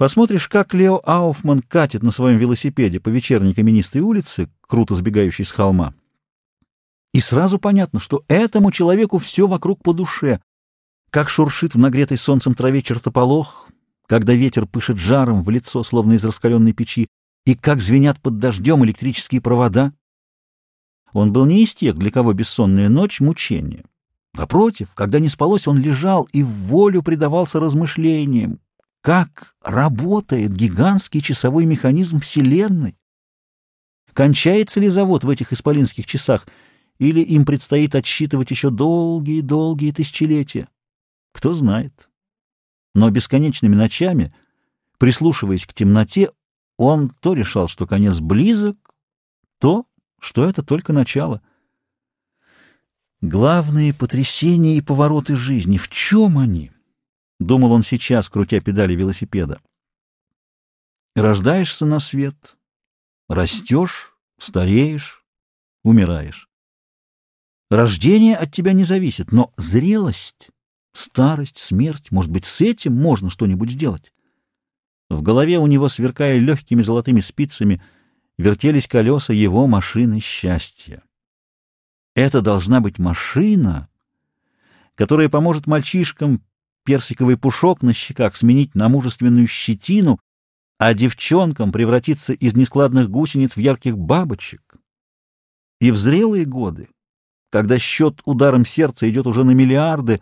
Посмотришь, как Лео Ауфман катит на своем велосипеде по вечерней каменистой улице, круто сбегающей с холма, и сразу понятно, что этому человеку все вокруг по душе. Как шуршит в нагретой солнцем траве чертополох, когда ветер пышет жаром в лицо, словно из раскаленной печи, и как звенят под дождем электрические провода. Он был не из тех, для кого бессонная ночь — мучение. Напротив, когда не спалось, он лежал и в волю предавался размышлениям, как работает гигантский часовой механизм Вселенной. Кончается ли завод в этих исполинских часах, или им предстоит отсчитывать еще долгие-долгие тысячелетия? Кто знает. Но бесконечными ночами, прислушиваясь к темноте, он то решал, что конец близок, то, что это только начало. Главные потрясения и повороты жизни, в чем они? —— думал он сейчас, крутя педали велосипеда. Рождаешься на свет, растешь, стареешь, умираешь. Рождение от тебя не зависит, но зрелость, старость, смерть, может быть, с этим можно что-нибудь сделать. В голове у него, сверкая легкими золотыми спицами, вертелись колеса его машины счастья. Это должна быть машина, которая поможет мальчишкам персиковый пушок на щеках сменить на мужественную щетину, а девчонкам превратиться из нескладных гусениц в ярких бабочек. И в зрелые годы, когда счет ударом сердца идет уже на миллиарды,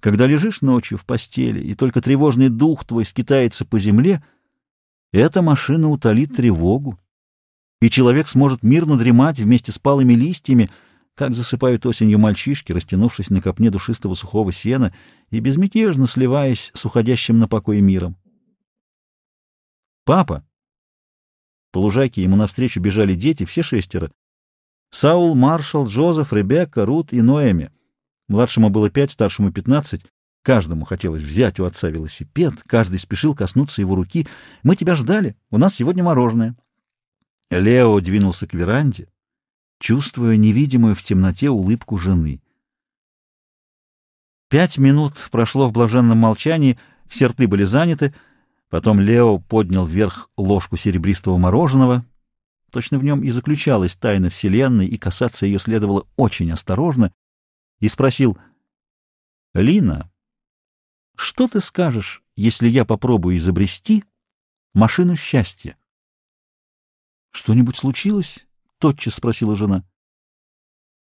когда лежишь ночью в постели, и только тревожный дух твой скитается по земле, эта машина утолит тревогу, и человек сможет мирно дремать вместе с палыми листьями, как засыпают осенью мальчишки, растянувшись на копне душистого сухого сена и безмятежно сливаясь с уходящим на покой миром. «Папа!» По лужайке ему навстречу бежали дети, все шестеро. Саул, Маршал, Джозеф, Ребекка, Рут и Ноэми. Младшему было пять, старшему пятнадцать. Каждому хотелось взять у отца велосипед, каждый спешил коснуться его руки. «Мы тебя ждали, у нас сегодня мороженое». Лео двинулся к веранде, чувствуя невидимую в темноте улыбку жены. Пять минут прошло в блаженном молчании, все рты были заняты, потом Лео поднял вверх ложку серебристого мороженого. Точно в нем и заключалась тайна Вселенной, и касаться ее следовало очень осторожно, и спросил, «Лина, что ты скажешь, если я попробую изобрести машину счастья?» «Что-нибудь случилось?» — тотчас спросила жена.